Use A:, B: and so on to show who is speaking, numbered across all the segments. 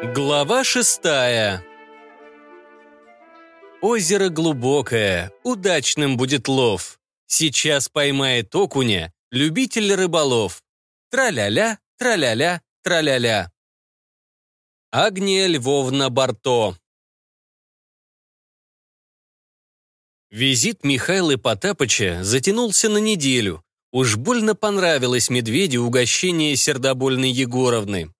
A: Глава шестая Озеро глубокое, удачным будет лов. Сейчас поймает окуня любитель рыболов. Траля-ля, траля-ля, траля-ля. Агния Львовна Барто Визит Михаила Потапыча затянулся на неделю. Уж больно понравилось медведю угощение сердобольной Егоровны.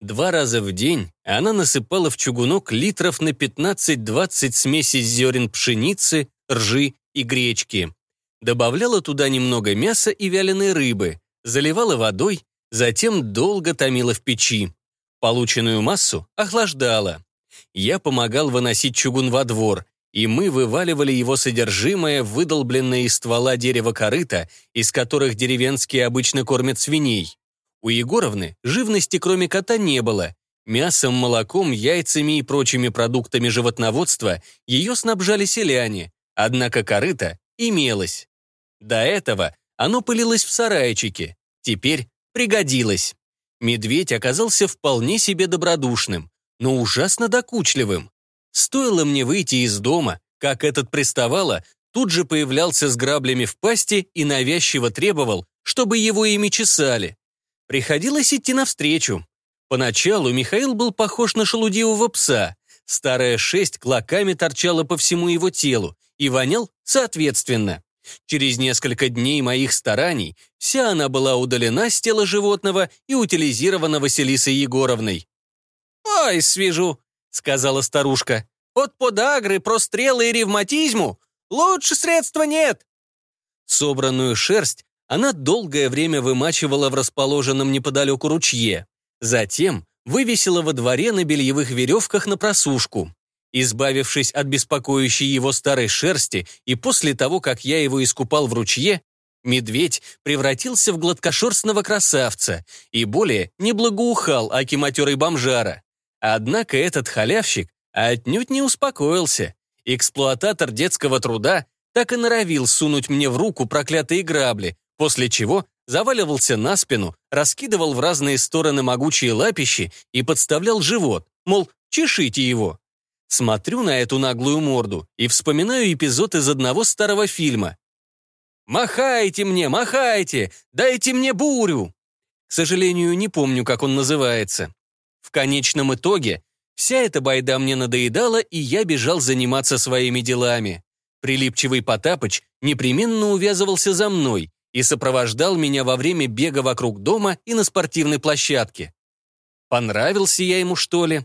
A: Два раза в день она насыпала в чугунок литров на 15-20 смеси зерен пшеницы, ржи и гречки. Добавляла туда немного мяса и вяленой рыбы, заливала водой, затем долго томила в печи. Полученную массу охлаждала. Я помогал выносить чугун во двор, и мы вываливали его содержимое, выдолбленное из ствола дерева корыта, из которых деревенские обычно кормят свиней. У Егоровны живности кроме кота не было. Мясом, молоком, яйцами и прочими продуктами животноводства ее снабжали селяне, однако корыто имелось. До этого оно пылилось в сарайчике, теперь пригодилось. Медведь оказался вполне себе добродушным, но ужасно докучливым. Стоило мне выйти из дома, как этот приставало, тут же появлялся с граблями в пасти и навязчиво требовал, чтобы его ими чесали. Приходилось идти навстречу. Поначалу Михаил был похож на шелудивого пса. Старая шесть клоками торчала по всему его телу и вонял соответственно. Через несколько дней моих стараний вся она была удалена с тела животного и утилизирована Василисой Егоровной. «Ой, свежу!» — сказала старушка. «От подагры, прострелы и ревматизму лучше средства нет!» Собранную шерсть она долгое время вымачивала в расположенном неподалеку ручье. Затем вывесила во дворе на бельевых веревках на просушку. Избавившись от беспокоящей его старой шерсти и после того, как я его искупал в ручье, медведь превратился в гладкошерстного красавца и более не благоухал аки матерый бомжара. Однако этот халявщик отнюдь не успокоился. Эксплуататор детского труда так и норовил сунуть мне в руку проклятые грабли, после чего заваливался на спину, раскидывал в разные стороны могучие лапищи и подставлял живот, мол, чешите его. Смотрю на эту наглую морду и вспоминаю эпизод из одного старого фильма. «Махайте мне, махайте! Дайте мне бурю!» К сожалению, не помню, как он называется. В конечном итоге вся эта байда мне надоедала, и я бежал заниматься своими делами. Прилипчивый Потапыч непременно увязывался за мной, и сопровождал меня во время бега вокруг дома и на спортивной площадке. Понравился я ему, что ли?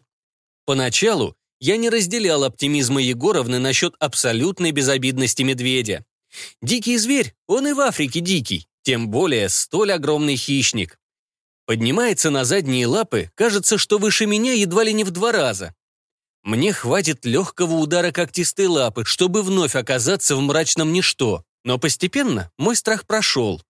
A: Поначалу я не разделял оптимизма Егоровны насчет абсолютной безобидности медведя. Дикий зверь, он и в Африке дикий, тем более столь огромный хищник. Поднимается на задние лапы, кажется, что выше меня едва ли не в два раза. Мне хватит легкого удара когтистой лапы, чтобы вновь оказаться в мрачном ничто. Но постепенно мой страх прошел.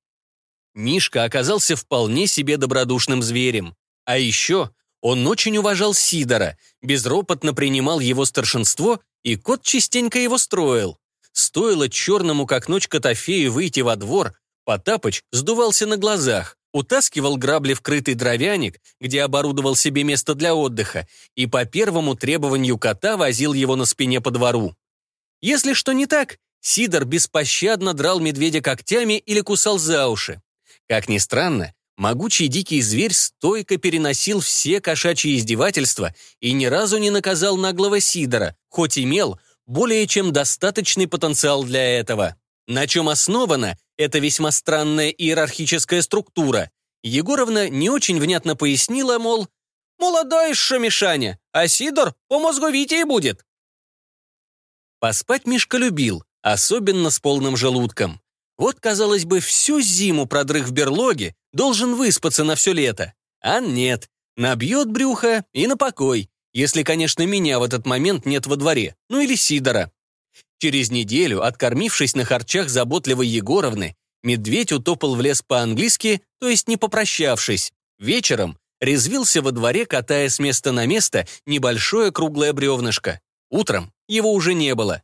A: Мишка оказался вполне себе добродушным зверем. А еще он очень уважал Сидора, безропотно принимал его старшинство, и кот частенько его строил. Стоило черному, как ночь Котофею, выйти во двор, Потапыч сдувался на глазах, утаскивал грабли в крытый дровяник, где оборудовал себе место для отдыха, и по первому требованию кота возил его на спине по двору. Если что не так, Сидор беспощадно драл медведя когтями или кусал за уши. Как ни странно, могучий дикий зверь стойко переносил все кошачьи издевательства и ни разу не наказал наглого Сидора, хоть имел более чем достаточный потенциал для этого. На чем основана эта весьма странная иерархическая структура? Егоровна не очень внятно пояснила, мол, «Молодой еще Мишаня, а Сидор по мозговитее будет». Поспать Мишка любил, особенно с полным желудком. Вот, казалось бы, всю зиму продрых в берлоге, должен выспаться на все лето. А нет, набьет брюхо и на покой, если, конечно, меня в этот момент нет во дворе, ну или Сидора. Через неделю, откормившись на харчах заботливой Егоровны, медведь утопал в лес по-английски, то есть не попрощавшись. Вечером резвился во дворе, катая с места на место небольшое круглое бревнышко. Утром его уже не было.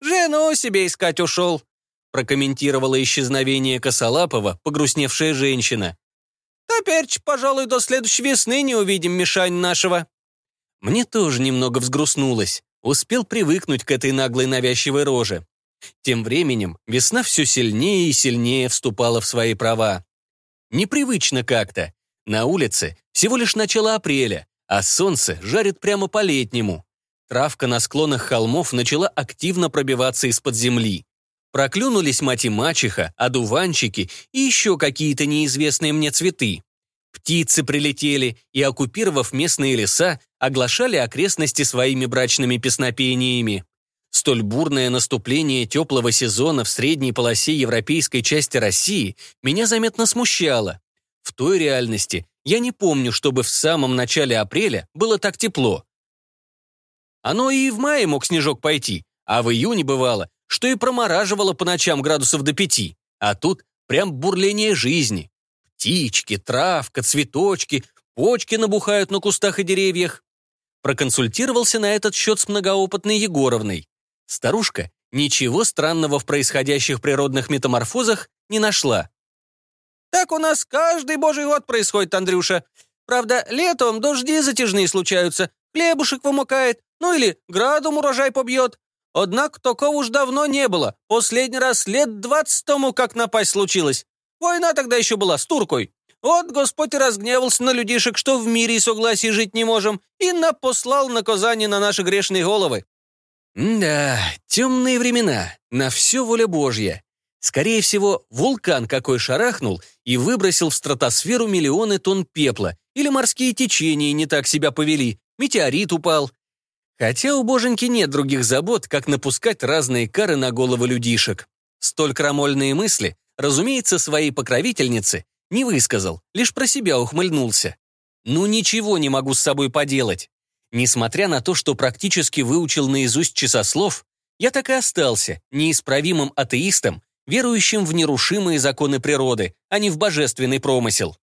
A: «Жену себе искать ушел», прокомментировала исчезновение Косолапова погрустневшая женщина. «Теперь, пожалуй, до следующей весны не увидим Мишань нашего». Мне тоже немного взгрустнулось. Успел привыкнуть к этой наглой навязчивой роже. Тем временем весна все сильнее и сильнее вступала в свои права. Непривычно как-то. На улице всего лишь начало апреля, а солнце жарит прямо по-летнему. Травка на склонах холмов начала активно пробиваться из-под земли. Проклюнулись мать и мачеха, одуванчики и еще какие-то неизвестные мне цветы. Птицы прилетели и, оккупировав местные леса, оглашали окрестности своими брачными песнопениями. Столь бурное наступление теплого сезона в средней полосе европейской части России меня заметно смущало. В той реальности я не помню, чтобы в самом начале апреля было так тепло. Оно и в мае мог снежок пойти, а в июне бывало, что и промораживало по ночам градусов до пяти. А тут прям бурление жизни. Птички, травка, цветочки, почки набухают на кустах и деревьях. Проконсультировался на этот счет с многоопытной Егоровной. Старушка ничего странного в происходящих природных метаморфозах не нашла.
B: «Так у нас каждый божий год происходит, Андрюша. Правда, летом дожди затяжные случаются, хлебушек вымокает, ну или градом урожай побьет. Однако такого уж давно не было. Последний раз лет двадцать тому, как напасть случилось. Война тогда еще была с туркой. Вот Господь и разгневался на людишек, что в мире и согласии жить не можем, и напослал наказание на наши грешные головы.
A: Да, темные времена, на все воля Божья. Скорее всего, вулкан какой шарахнул и выбросил в стратосферу миллионы тонн пепла, или морские течения не так себя повели, метеорит упал. Хотя у боженьки нет других забот, как напускать разные кары на головы людишек. Столь крамольные мысли Разумеется, своей покровительнице не высказал, лишь про себя ухмыльнулся. Ну ничего не могу с собой поделать. Несмотря на то, что практически выучил наизусть часослов, я так и остался неисправимым атеистом, верующим в нерушимые законы природы, а не в божественный промысел.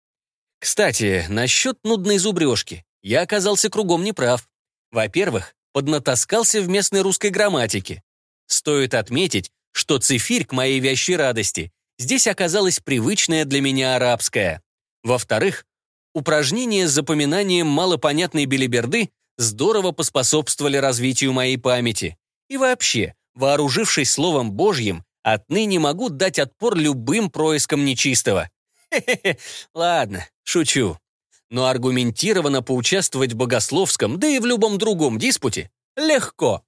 A: Кстати, насчет нудной зубрежки. Я оказался кругом неправ. Во-первых, поднатаскался в местной русской грамматике. Стоит отметить, что цифирь к моей вящей радости здесь оказалась привычная для меня арабская. Во-вторых, упражнения с запоминанием малопонятной белиберды здорово поспособствовали развитию моей памяти. И вообще, вооружившись словом Божьим, отныне могу дать отпор любым проискам нечистого. Хе-хе-хе, ладно, шучу. Но аргументированно поучаствовать в богословском, да и в любом другом диспуте, легко.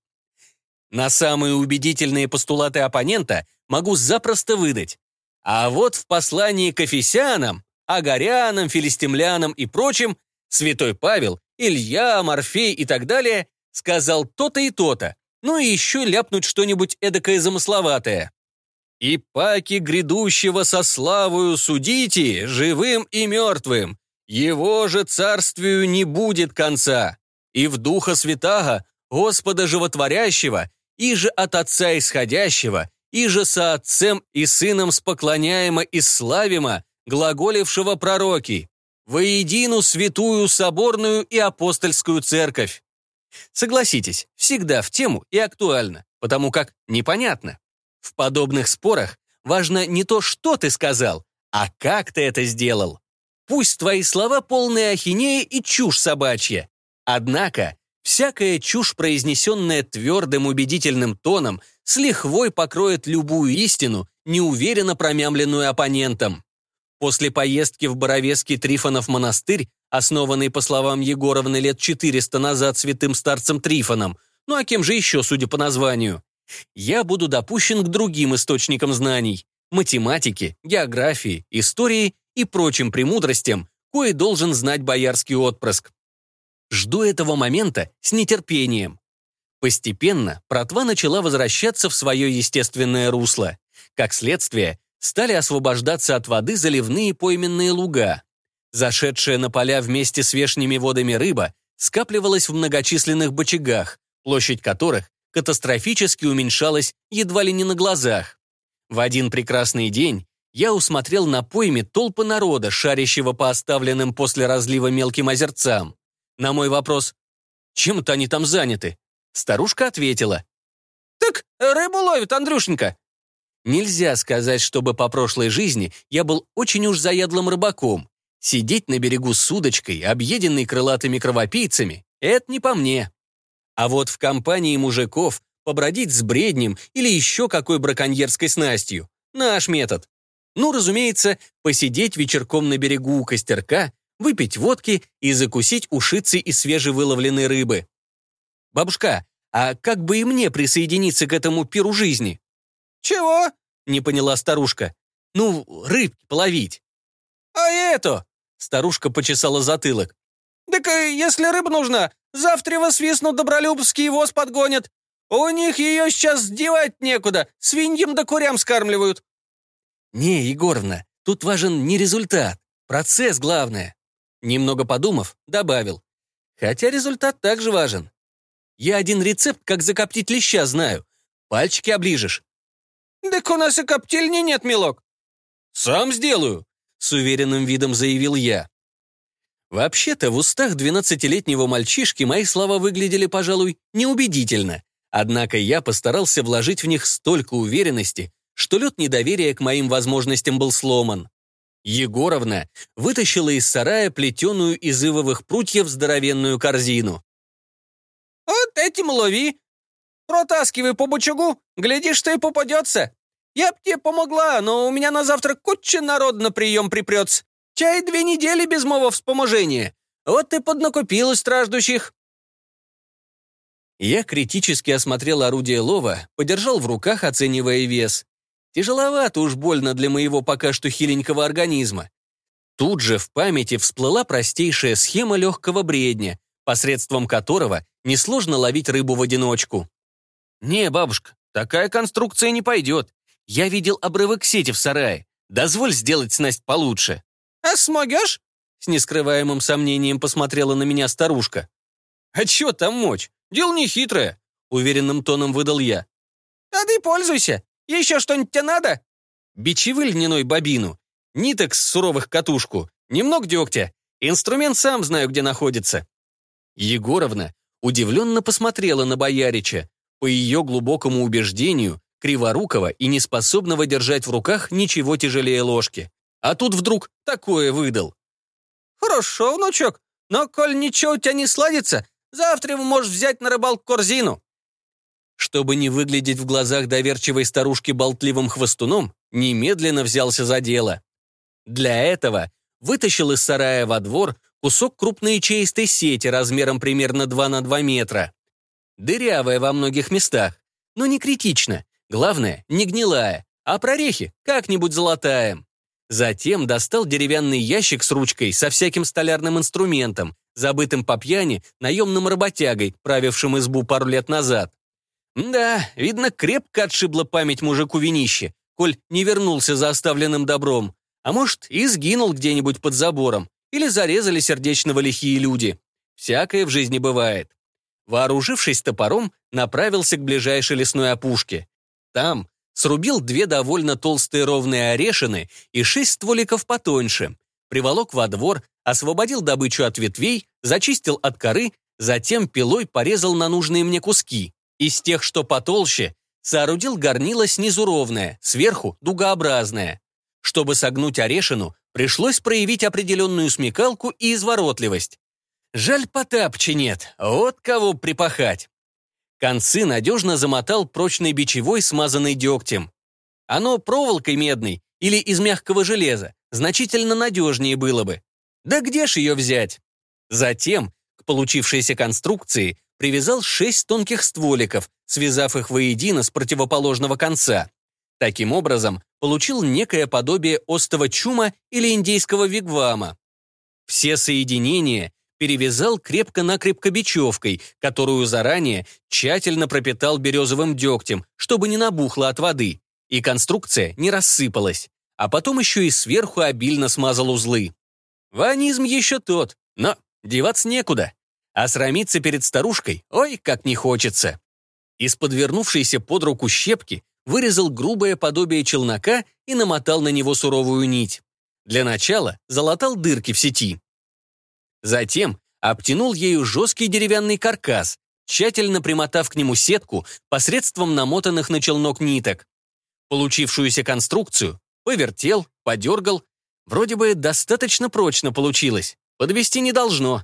A: На самые убедительные постулаты оппонента могу запросто выдать. А вот в послании к Эфесянам, Агарянам, Филистимлянам и прочим святой Павел, Илья, Морфей и так далее сказал то-то и то-то, ну и еще ляпнуть что-нибудь эдакое замысловатое. «И паки грядущего со славою судите, живым и мертвым, его же царствию не будет конца, и в Духа Святаго, Господа Животворящего, и же от Отца Исходящего, и же со Отцем и Сыном споклоняемо и славимо, глаголившего пророки, воедину святую соборную и апостольскую церковь. Согласитесь, всегда в тему и актуально, потому как непонятно. В подобных спорах важно не то, что ты сказал, а как ты это сделал. Пусть твои слова полные ахинеи и чушь собачья. Однако, всякая чушь, произнесенная твердым убедительным тоном, с лихвой покроет любую истину, неуверенно промямленную оппонентом. После поездки в Боровецкий Трифонов монастырь, основанный, по словам Егоровны, лет 400 назад святым старцем Трифоном, ну а кем же еще, судя по названию, я буду допущен к другим источникам знаний – математике, географии, истории и прочим премудростям, кое должен знать боярский отпрыск. Жду этого момента с нетерпением. Постепенно протва начала возвращаться в свое естественное русло. Как следствие, стали освобождаться от воды заливные пойменные луга. Зашедшая на поля вместе с вешними водами рыба скапливалась в многочисленных бочагах, площадь которых катастрофически уменьшалась едва ли не на глазах. В один прекрасный день я усмотрел на пойме толпы народа, шарящего по оставленным после разлива мелким озерцам. На мой вопрос «Чем-то они там заняты?» Старушка ответила.
B: «Так рыбу ловит, Андрюшенька».
A: Нельзя сказать, чтобы по прошлой жизни я был очень уж заядлым рыбаком. Сидеть на берегу с удочкой, объеденной крылатыми кровопийцами, Это не по мне. А вот в компании мужиков побродить с бреднем или еще какой браконьерской снастью. Наш метод. Ну, разумеется, посидеть вечерком на берегу у костерка, выпить водки и закусить ушицы из свежевыловленной рыбы. Бабушка, а как бы и мне присоединиться к этому пиру жизни?
B: «Чего?»
A: — не поняла старушка. «Ну, рыбки половить».
B: «А это?»
A: — старушка почесала затылок.
B: «Так э, если рыба нужна, завтра вас свистнут добролюбский воз подгонят. У них ее сейчас сдевать некуда, свиньям да курям скармливают».
A: «Не, Егоровна, тут важен не результат, процесс главное». Немного подумав, добавил. Хотя результат также важен. Я один рецепт, как закоптить леща, знаю. Пальчики оближешь.
B: «Так у нас и коптильни нет, милок».
A: «Сам сделаю», — с уверенным видом заявил я. Вообще-то в устах двенадцатилетнего мальчишки мои слова выглядели, пожалуй, неубедительно. Однако я постарался вложить в них столько уверенности, что лед недоверия к моим возможностям был сломан. Егоровна вытащила из сарая плетеную из ивовых прутьев здоровенную корзину.
B: «Вот этим лови. Протаскивай по бучугу, глядишь, что и попадется. Я б тебе помогла, но у меня на завтра куча народ на прием припрется. Чай две недели без моего вспоможения. Вот ты поднакупила страждущих».
A: Я критически осмотрел орудие лова, подержал в руках, оценивая вес. Тяжеловато уж больно для моего пока что хиленького организма. Тут же в памяти всплыла простейшая схема легкого бредня, посредством которого несложно ловить рыбу в одиночку. «Не, бабушка, такая конструкция не пойдет. Я видел обрывок сети в сарае. Дозволь сделать снасть получше».
B: «А смогешь?»
A: С нескрываемым сомнением посмотрела на меня старушка. «А чё там мочь? Дело не хитрое», — уверенным тоном выдал я.
B: «А ты пользуйся. Еще что-нибудь тебе надо?»
A: Бичевы льняной бобину, ниток с суровых катушку, немного дегтя. Инструмент сам знаю, где находится. Егоровна удивленно посмотрела на боярича. По ее глубокому убеждению, криворукого и неспособного держать в руках ничего тяжелее ложки. А тут вдруг такое выдал.
B: «Хорошо, внучок, но коль ничего у тебя не сладится, завтра можешь взять на рыбалку корзину».
A: Чтобы не выглядеть в глазах доверчивой старушки болтливым хвостуном, немедленно взялся за дело. Для этого вытащил из сарая во двор кусок крупной ячеистой сети размером примерно 2 на 2 метра. Дырявая во многих местах, но не критично. Главное, не гнилая, а прорехи как-нибудь золотаем. Затем достал деревянный ящик с ручкой со всяким столярным инструментом, забытым по пьяни наемным работягой, правившим избу пару лет назад. Да, видно, крепко отшибла память мужику винище, коль не вернулся за оставленным добром. А может, и сгинул где-нибудь под забором, или зарезали сердечного лихие люди. Всякое в жизни бывает. Вооружившись топором, направился к ближайшей лесной опушке. Там срубил две довольно толстые ровные орешины и шесть стволиков потоньше, приволок во двор, освободил добычу от ветвей, зачистил от коры, затем пилой порезал на нужные мне куски. Из тех, что потолще, соорудил горнило снизу ровное, сверху дугообразное. Чтобы согнуть орешину, пришлось проявить определенную смекалку и изворотливость. Жаль, Потапча нет, вот кого припахать. Концы надежно замотал прочной бичевой, смазанной дегтем. Оно проволокой медной или из мягкого железа значительно надежнее было бы. Да где ж ее взять? Затем к получившейся конструкции привязал шесть тонких стволиков, связав их воедино с противоположного конца. Таким образом, получил некое подобие остого чума или индейского вигвама. Все соединения перевязал крепко-накрепко бечевкой, которую заранее тщательно пропитал березовым дегтем, чтобы не набухло от воды, и конструкция не рассыпалась. А потом еще и сверху обильно смазал узлы. Ванизм еще тот, но деваться некуда. А срамиться перед старушкой, ой, как не хочется. Из подвернувшейся под руку щепки вырезал грубое подобие челнока и намотал на него суровую нить. Для начала залатал дырки в сети. Затем обтянул ею жесткий деревянный каркас, тщательно примотав к нему сетку посредством намотанных на челнок ниток. Получившуюся конструкцию повертел, подергал. Вроде бы достаточно прочно получилось, подвести не должно.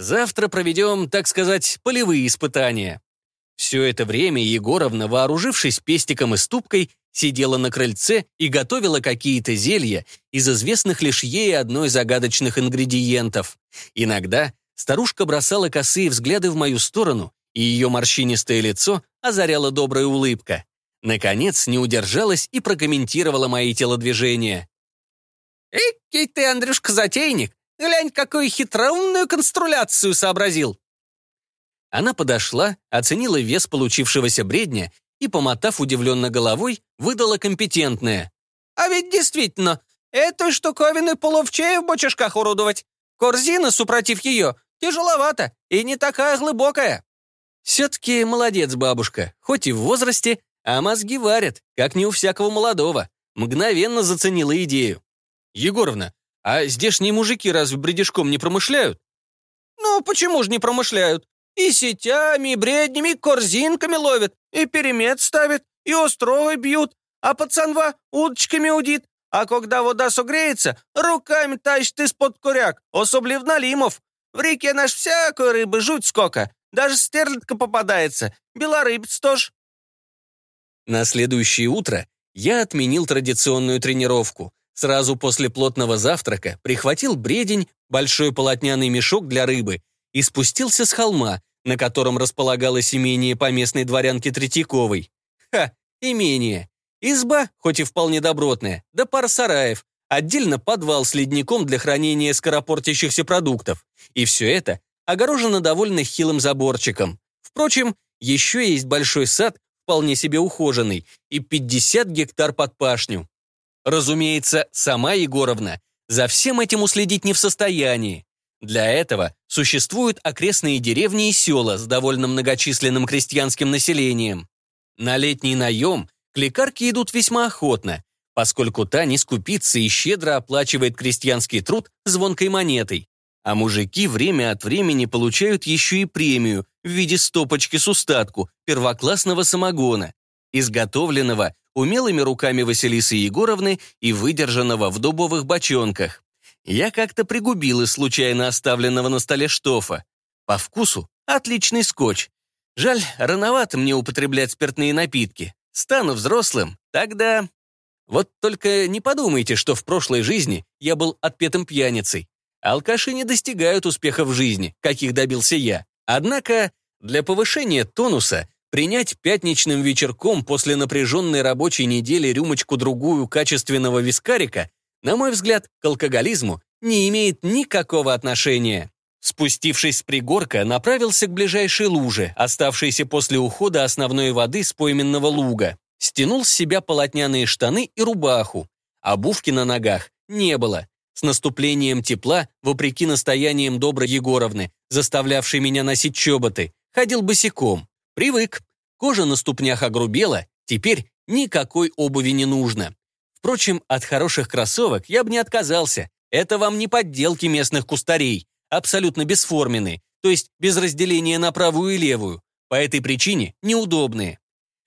A: Завтра проведем, так сказать, полевые испытания. Все это время Егоровна, вооружившись пестиком и ступкой, сидела на крыльце и готовила какие-то зелья из известных лишь ей одной загадочных ингредиентов. Иногда старушка бросала косые взгляды в мою сторону, и ее морщинистое лицо озаряла добрая улыбка. Наконец, не удержалась и прокомментировала мои телодвижения.
B: «Экий ты, Андрюшка, затейник! Глянь, какую хитроумную конструляцию сообразил!»
A: Она подошла, оценила вес получившегося бредня и, помотав удивленно головой, выдала компетентное.
B: «А ведь действительно, этой штуковиной половчее в бочишках уродовать. Корзина, супротив ее, тяжеловата и не такая глубокая».
A: «Все-таки молодец, бабушка, хоть и в возрасте, а мозги варят, как не у всякого молодого. Мгновенно заценила идею. Егоровна, а здешние мужики разве бредишком не промышляют?
B: Ну, почему же не промышляют? И сетями, и бреднями, и корзинками ловят, и перемет ставят, и островы бьют, а пацанва удочками удит. А когда вода согреется, руками тащит из-под куряк, особливо налимов. В реке наш всякой рыбы жуть сколько. Даже стерлядка попадается, белорыбец тоже.
A: На следующее утро я отменил традиционную тренировку. Сразу после плотного завтрака прихватил бредень, большой полотняный мешок для рыбы и спустился с холма, на котором располагалось имение поместной дворянки Третьяковой. Ха, имение. Изба, хоть и вполне добротная, да пара сараев, отдельно подвал с ледником для хранения скоропортящихся продуктов. И все это огорожено довольно хилым заборчиком. Впрочем, еще есть большой сад, вполне себе ухоженный, и 50 гектар под пашню. Разумеется, сама Егоровна за всем этим уследить не в состоянии. Для этого существуют окрестные деревни и села с довольно многочисленным крестьянским населением. На летний наем к лекарке идут весьма охотно, поскольку та не скупится и щедро оплачивает крестьянский труд звонкой монетой. А мужики время от времени получают еще и премию в виде стопочки с устатку первоклассного самогона, изготовленного умелыми руками Василисы Егоровны и выдержанного в дубовых бочонках. Я как-то пригубил из случайно оставленного на столе штофа. По вкусу отличный скотч. Жаль, рановато мне употреблять спиртные напитки. Стану взрослым, тогда... Вот только не подумайте, что в прошлой жизни я был отпетым пьяницей. Алкаши не достигают успеха в жизни, каких добился я. Однако для повышения тонуса принять пятничным вечерком после напряженной рабочей недели рюмочку-другую качественного вискарика, на мой взгляд, к алкоголизму не имеет никакого отношения. Спустившись с пригорка, направился к ближайшей луже, оставшейся после ухода основной воды с пойменного луга. Стянул с себя полотняные штаны и рубаху. Обувки на ногах не было. С наступлением тепла, вопреки настояниям доброй Егоровны, заставлявшей меня носить чоботы, ходил босиком. Привык. Кожа на ступнях огрубела, теперь никакой обуви не нужно. Впрочем, от хороших кроссовок я бы не отказался. Это вам не подделки местных кустарей, абсолютно бесформенные, то есть без разделения на правую и левую. По этой причине неудобные.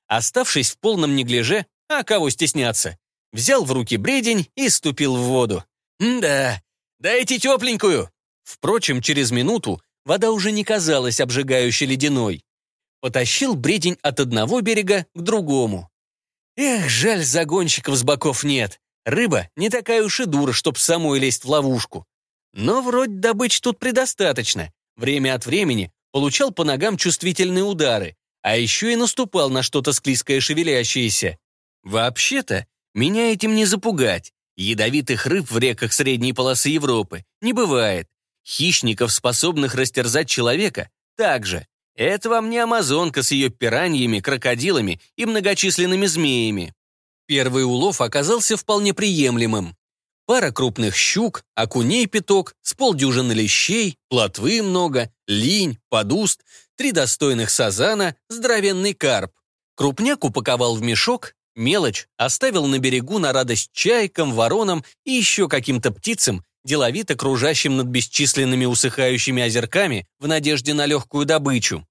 A: Оставшись в полном неглиже, а кого стесняться, взял в руки бредень и ступил в воду. «Да, дайте тепленькую!» Впрочем, через минуту вода уже не казалась обжигающей ледяной. Потащил бредень от одного берега к другому. Эх, жаль, загонщиков с боков нет. Рыба не такая уж и дура, чтоб самой лезть в ловушку. Но вроде добычи тут предостаточно. Время от времени получал по ногам чувствительные удары, а еще и наступал на что-то склизкое шевелящееся. Вообще-то, меня этим не запугать. Ядовитых рыб в реках средней полосы Европы не бывает. Хищников, способных растерзать человека, также. Это вам не амазонка с ее пираньями, крокодилами и многочисленными змеями. Первый улов оказался вполне приемлемым. Пара крупных щук, окуней пяток, с полдюжины лещей, плотвы много, линь, подуст, три достойных сазана, здоровенный карп. Крупняк упаковал в мешок, Мелочь оставил на берегу на радость чайкам, воронам и еще каким-то птицам, деловито кружащим над бесчисленными усыхающими озерками в надежде на легкую добычу.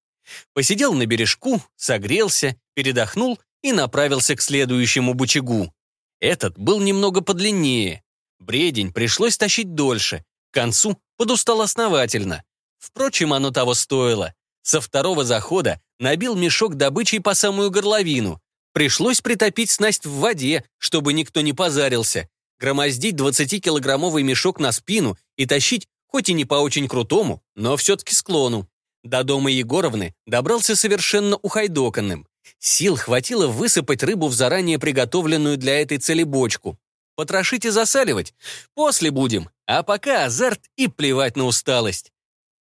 A: Посидел на бережку, согрелся, передохнул и направился к следующему бучагу. Этот был немного подлиннее. Бредень пришлось тащить дольше, к концу подустал основательно. Впрочем, оно того стоило. Со второго захода набил мешок добычей по самую горловину. Пришлось притопить снасть в воде, чтобы никто не позарился, громоздить 20-килограммовый мешок на спину и тащить, хоть и не по очень крутому, но все-таки склону. До дома Егоровны добрался совершенно ухайдоканным. Сил хватило высыпать рыбу в заранее приготовленную для этой цели бочку. Потрошить и засаливать? После будем. А пока азарт и плевать на усталость.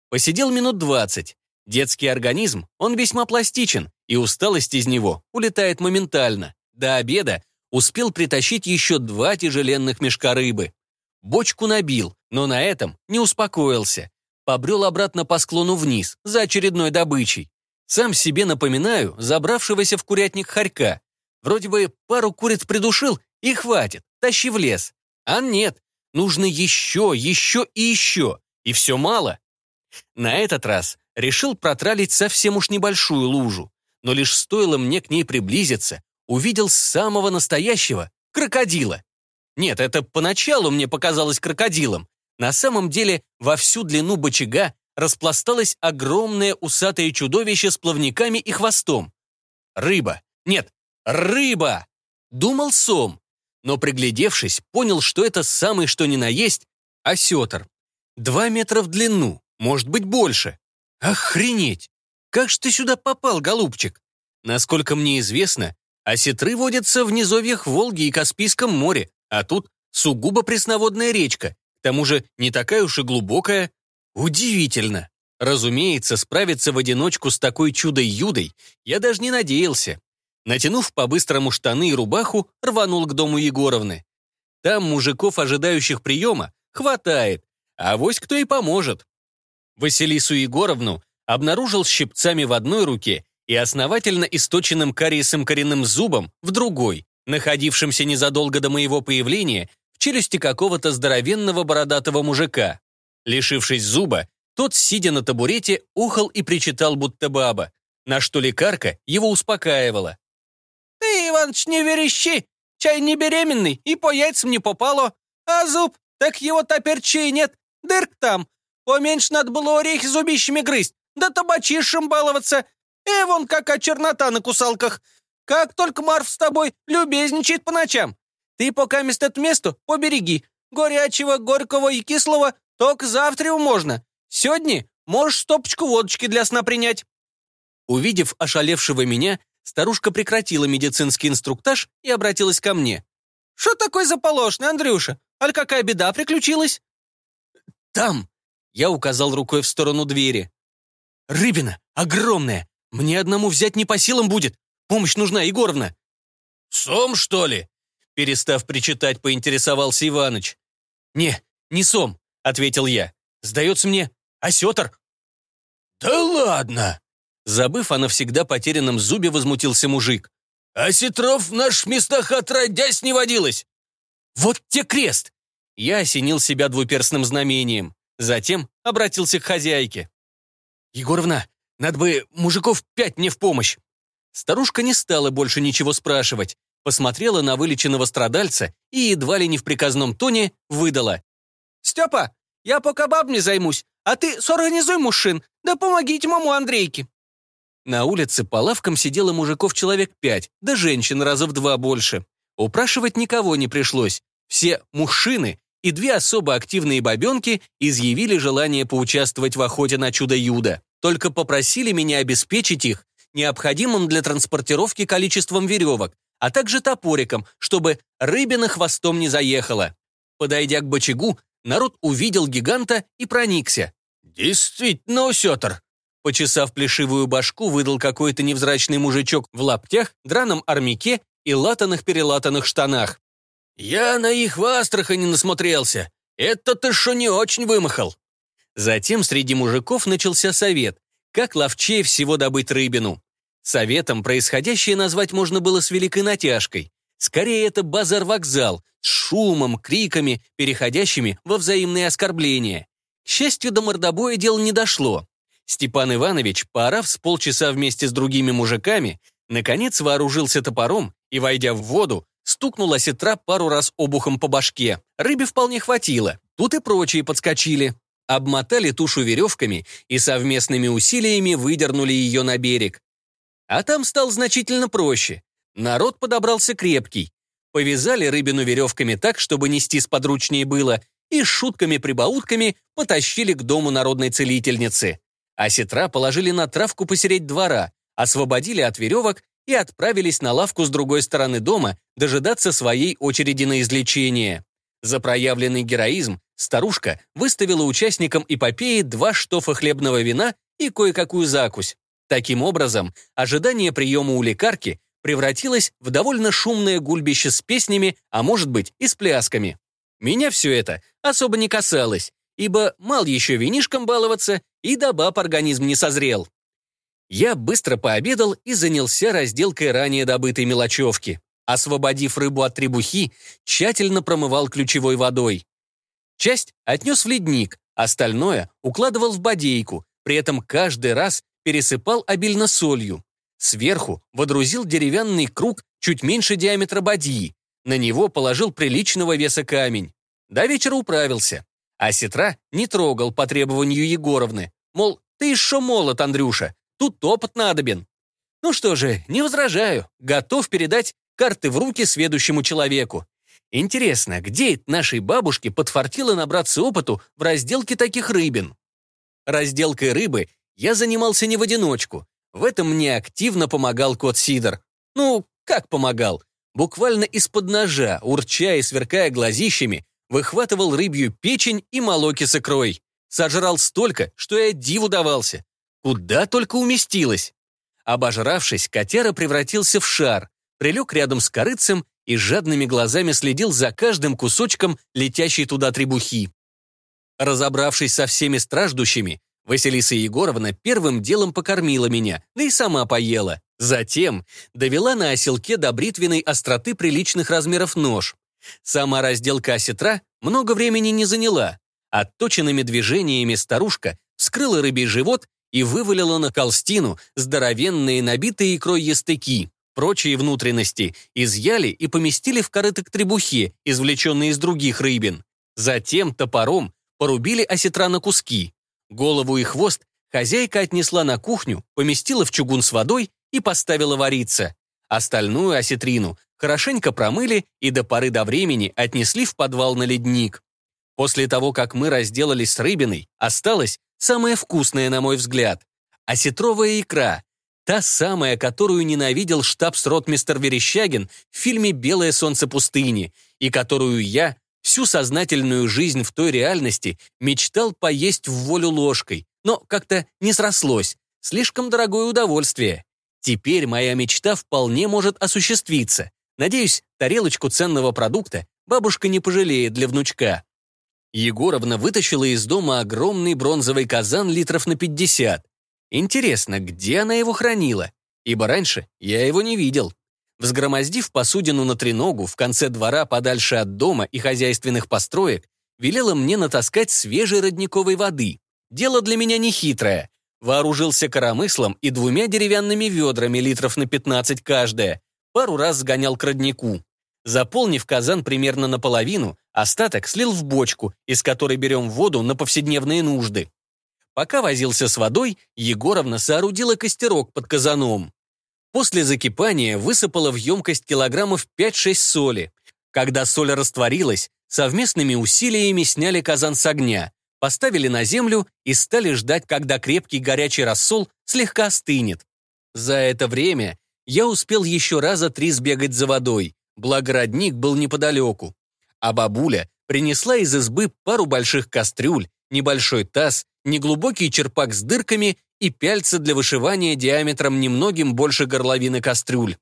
A: Посидел минут двадцать. Детский организм, он весьма пластичен, и усталость из него улетает моментально. До обеда успел притащить еще два тяжеленных мешка рыбы. Бочку набил, но на этом не успокоился. Побрел обратно по склону вниз, за очередной добычей. Сам себе напоминаю забравшегося в курятник хорька. Вроде бы пару куриц придушил, и хватит, тащи в лес. А нет, нужно еще, еще и еще. И все мало. На этот раз решил протралить совсем уж небольшую лужу, но лишь стоило мне к ней приблизиться, увидел самого настоящего крокодила. Нет, это поначалу мне показалось крокодилом. На самом деле во всю длину бочага распласталось огромное усатое чудовище с плавниками и хвостом. Рыба. Нет, рыба! Думал сом, но приглядевшись, понял, что это самый что ни на есть осетр. Два метра в длину, может быть больше. Охренеть! Как ж ты сюда попал, голубчик? Насколько мне известно, осетры водятся в низовьях Волги и Каспийском море, а тут сугубо пресноводная речка, к тому же не такая уж и глубокая. Удивительно. Разумеется, справиться в одиночку с такой чудой-юдой я даже не надеялся. Натянув по-быстрому штаны и рубаху, рванул к дому Егоровны. Там мужиков, ожидающих приема, хватает, а вось кто и поможет. Василису Егоровну обнаружил щипцами в одной руке и основательно источенным кариесом коренным зубом в другой, находившимся незадолго до моего появления в челюсти какого-то здоровенного бородатого мужика. Лишившись зуба, тот, сидя на табурете, ухал и причитал, будто баба, на что лекарка его успокаивала.
B: «Ты, Иваныч, не верещи! Чай не беременный и по яйцам не попало. А зуб, так его теперь чей нет, дырк там, Поменьше надо было орехи зубищами грызть, да табачишем баловаться. И вон какая чернота на кусалках. Как только Марф с тобой любезничает по ночам. Ты пока мест это место побереги. Горячего, горького и кислого только завтра можно. Сегодня можешь стопочку водочки для сна принять».
A: Увидев ошалевшего меня, старушка прекратила медицинский инструктаж и обратилась ко мне.
B: «Что такое заполошный, Андрюша? Аль какая беда приключилась?»
A: «Там!» Я указал рукой в сторону двери. «Рыбина! Огромная! Мне одному взять не по силам будет! Помощь нужна, Егоровна!» «Сом, что ли?» Перестав причитать, поинтересовался Иваныч. «Не, не сом», — ответил я. «Сдается мне осетр». «Да ладно!» Забыв о навсегда потерянном зубе, возмутился мужик. «Осетров в наших местах отродясь не водилось!» «Вот те крест!» Я осенил себя двуперстным знамением. Затем обратился к хозяйке. «Егоровна, надо бы мужиков пять мне в помощь». Старушка не стала больше ничего спрашивать, посмотрела на вылеченного страдальца и едва ли не в приказном тоне выдала.
B: «Степа, я пока бабами займусь, а ты сорганизуй мужчин, да помогите маму Андрейке».
A: На улице по лавкам сидело мужиков человек пять, да женщин раза в два больше. Упрашивать никого не пришлось. Все мужчины и две особо активные бабенки изъявили желание поучаствовать в охоте на чудо-юдо. Только попросили меня обеспечить их необходимым для транспортировки количеством веревок, а также топориком, чтобы рыбина хвостом не заехала. Подойдя к бочагу, народ увидел гиганта и проникся. «Действительно, усетр!» Почесав плешивую башку, выдал какой-то невзрачный мужичок в лаптях, драном армяке и латаных-перелатанных штанах. «Я на их в Астрахани насмотрелся. Это ты шо не очень вымахал». Затем среди мужиков начался совет, как ловчее всего добыть рыбину. Советом происходящее назвать можно было с великой натяжкой. Скорее, это базар-вокзал с шумом, криками, переходящими во взаимные оскорбления. К счастью, до мордобоя дело не дошло. Степан Иванович, поорав с полчаса вместе с другими мужиками, наконец вооружился топором и, войдя в воду, Стукнула сетра пару раз обухом по башке. Рыбе вполне хватило. Тут и прочие подскочили. Обмотали тушу веревками и совместными усилиями выдернули ее на берег. А там стал значительно проще. Народ подобрался крепкий. Повязали рыбину веревками так, чтобы нести сподручнее было, и шутками-прибаутками потащили к дому народной целительницы. А сетра положили на травку посередь двора, освободили от веревок и отправились на лавку с другой стороны дома дожидаться своей очереди на излечение. За проявленный героизм старушка выставила участникам эпопеи два штофа хлебного вина и кое-какую закусь. Таким образом, ожидание приема у лекарки превратилось в довольно шумное гульбище с песнями, а может быть и с плясками. Меня все это особо не касалось, ибо мал еще винишком баловаться, и до баб организм не созрел. Я быстро пообедал и занялся разделкой ранее добытой мелочевки. Освободив рыбу от требухи, тщательно промывал ключевой водой. Часть отнес в ледник, остальное укладывал в бодейку, при этом каждый раз пересыпал обильно солью. Сверху водрузил деревянный круг чуть меньше диаметра бадьи. На него положил приличного веса камень. До вечера управился. А сетра не трогал по требованию Егоровны. Мол, ты еще молод, Андрюша, Тут опыт надобен. Ну что же, не возражаю. Готов передать карты в руки следующему человеку. Интересно, где нашей бабушке подфартило набраться опыту в разделке таких рыбин? Разделкой рыбы я занимался не в одиночку. В этом мне активно помогал кот Сидор. Ну, как помогал? Буквально из-под ножа, урча и сверкая глазищами, выхватывал рыбью печень и молоки с икрой. Сожрал столько, что я диву давался. Куда только уместилась. Обожравшись, котяра превратился в шар, прилег рядом с корыцем и жадными глазами следил за каждым кусочком летящей туда требухи. Разобравшись со всеми страждущими, Василиса Егоровна первым делом покормила меня, да и сама поела. Затем довела на оселке до бритвенной остроты приличных размеров нож. Сама разделка осетра много времени не заняла. Отточенными движениями старушка вскрыла рыбий живот и вывалила на колстину здоровенные набитые икрой ястыки. Прочие внутренности изъяли и поместили в корыто к требухе, извлеченные из других рыбин. Затем топором порубили осетра на куски. Голову и хвост хозяйка отнесла на кухню, поместила в чугун с водой и поставила вариться. Остальную осетрину хорошенько промыли и до поры до времени отнесли в подвал на ледник. После того, как мы разделались с рыбиной, осталось самое вкусное, на мой взгляд. Осетровая икра. Та самая, которую ненавидел штабс-ротмистер Верещагин в фильме «Белое солнце пустыни», и которую я всю сознательную жизнь в той реальности мечтал поесть в волю ложкой, но как-то не срослось. Слишком дорогое удовольствие. Теперь моя мечта вполне может осуществиться. Надеюсь, тарелочку ценного продукта бабушка не пожалеет для внучка. Егоровна вытащила из дома огромный бронзовый казан литров на 50. Интересно, где она его хранила? Ибо раньше я его не видел. Взгромоздив посудину на треногу в конце двора подальше от дома и хозяйственных построек, велела мне натаскать свежей родниковой воды. Дело для меня нехитрое. Вооружился коромыслом и двумя деревянными ведрами литров на 15 каждая. Пару раз сгонял к роднику. Заполнив казан примерно наполовину, остаток слил в бочку, из которой берем воду на повседневные нужды. Пока возился с водой, Егоровна соорудила костерок под казаном. После закипания высыпала в емкость килограммов 5-6 соли. Когда соль растворилась, совместными усилиями сняли казан с огня, поставили на землю и стали ждать, когда крепкий горячий рассол слегка остынет. За это время я успел еще раза три сбегать за водой, благо родник был неподалеку. А бабуля принесла из избы пару больших кастрюль, небольшой таз, неглубокий черпак с дырками и пяльца для вышивания диаметром немногим больше горловины кастрюль.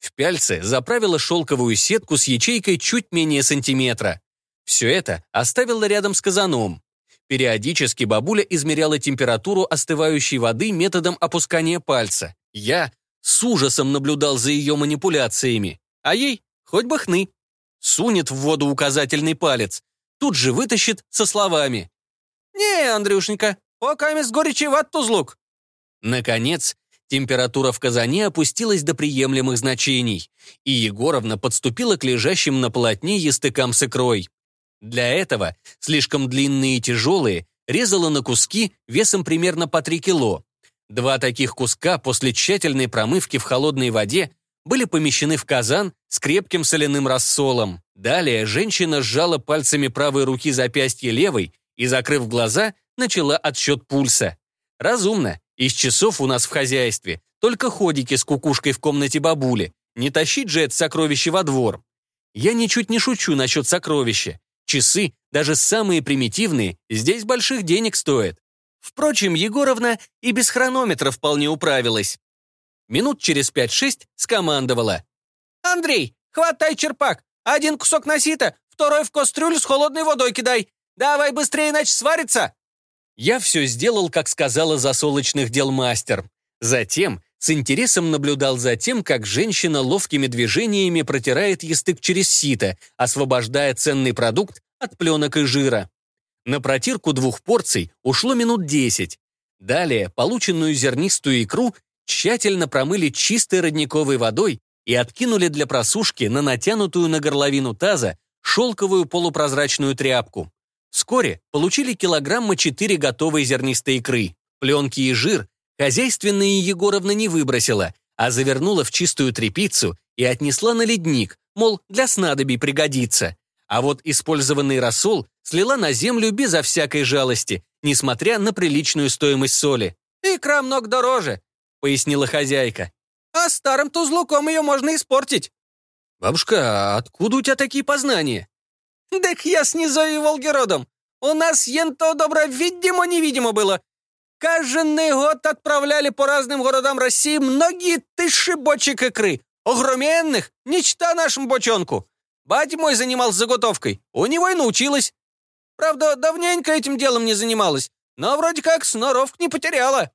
A: В пяльце заправила шелковую сетку с ячейкой чуть менее сантиметра. Все это оставила рядом с казаном. Периодически бабуля измеряла температуру остывающей воды методом опускания пальца. Я с ужасом наблюдал за ее манипуляциями. А ей хоть бы хны. Сунет в воду указательный палец, тут же вытащит со словами. «Не, Андрюшенька, пока с горячеват тузлук». Наконец, температура в казане опустилась до приемлемых значений, и Егоровна подступила к лежащим на полотне естыкам с икрой. Для этого слишком длинные и тяжелые резала на куски весом примерно по 3 кило. Два таких куска после тщательной промывки в холодной воде были помещены в казан с крепким соляным рассолом. Далее женщина сжала пальцами правой руки запястье левой и, закрыв глаза, начала отсчет пульса. Разумно, из часов у нас в хозяйстве только ходики с кукушкой в комнате бабули. Не тащить же это сокровище во двор. Я ничуть не шучу насчет сокровища. Часы, даже самые примитивные, здесь больших денег стоят. Впрочем, Егоровна и без хронометра вполне управилась. Минут через 5-6 скомандовала.
B: «Андрей, хватай черпак! Один кусок на сито, второй в кастрюлю с холодной водой кидай! Давай быстрее, иначе сварится!»
A: Я все сделал, как сказала засолочных дел мастер. Затем с интересом наблюдал за тем, как женщина ловкими движениями протирает естык через сито, освобождая ценный продукт от пленок и жира. На протирку двух порций ушло минут десять. Далее полученную зернистую икру тщательно промыли чистой родниковой водой и откинули для просушки на натянутую на горловину таза шелковую полупрозрачную тряпку. Вскоре получили килограмма 4 готовой зернистой икры. Пленки и жир хозяйственная Егоровна не выбросила, а завернула в чистую тряпицу и отнесла на ледник, мол, для снадобий пригодится. А вот использованный рассол слила на землю безо всякой жалости, несмотря на приличную стоимость соли.
B: «Икра много дороже», — пояснила хозяйка. «А старым тузлуком ее можно испортить».
A: «Бабушка, а откуда у тебя такие познания?»
B: «Так я с низою Волгеродом. У нас ен-то добро видимо-невидимо было. Каждый год отправляли по разным городам России многие тысячи бочек икры. Огроменных, нечто нашему бочонку. Батя мой занимался заготовкой, у него и научилась. Правда, давненько этим делом не занималась, но вроде как сноровку не потеряла».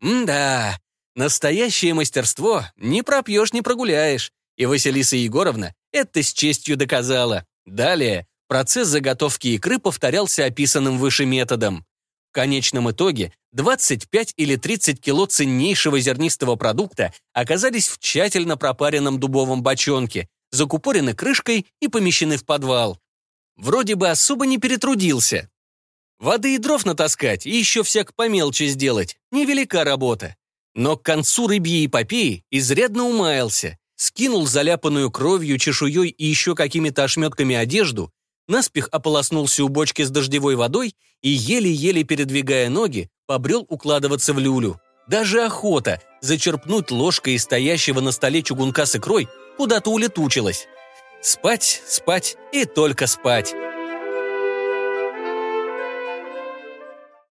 A: «М-да, настоящее мастерство не пропьешь, не прогуляешь. И Василиса Егоровна это с честью доказала. Далее Процесс заготовки икры повторялся описанным выше методом. В конечном итоге 25 или 30 кило ценнейшего зернистого продукта оказались в тщательно пропаренном дубовом бочонке, закупорены крышкой и помещены в подвал. Вроде бы особо не перетрудился. Воды и дров натаскать и еще всяк по мелочи сделать – невелика работа. Но к концу рыбьей эпопеи изрядно умаялся, скинул заляпанную кровью, чешуей и еще какими-то ошметками одежду наспех ополоснулся у бочки с дождевой водой и, еле-еле передвигая ноги, побрел укладываться в люлю. Даже охота зачерпнуть ложкой из стоящего на столе чугунка с икрой куда-то улетучилась. Спать, спать и только спать.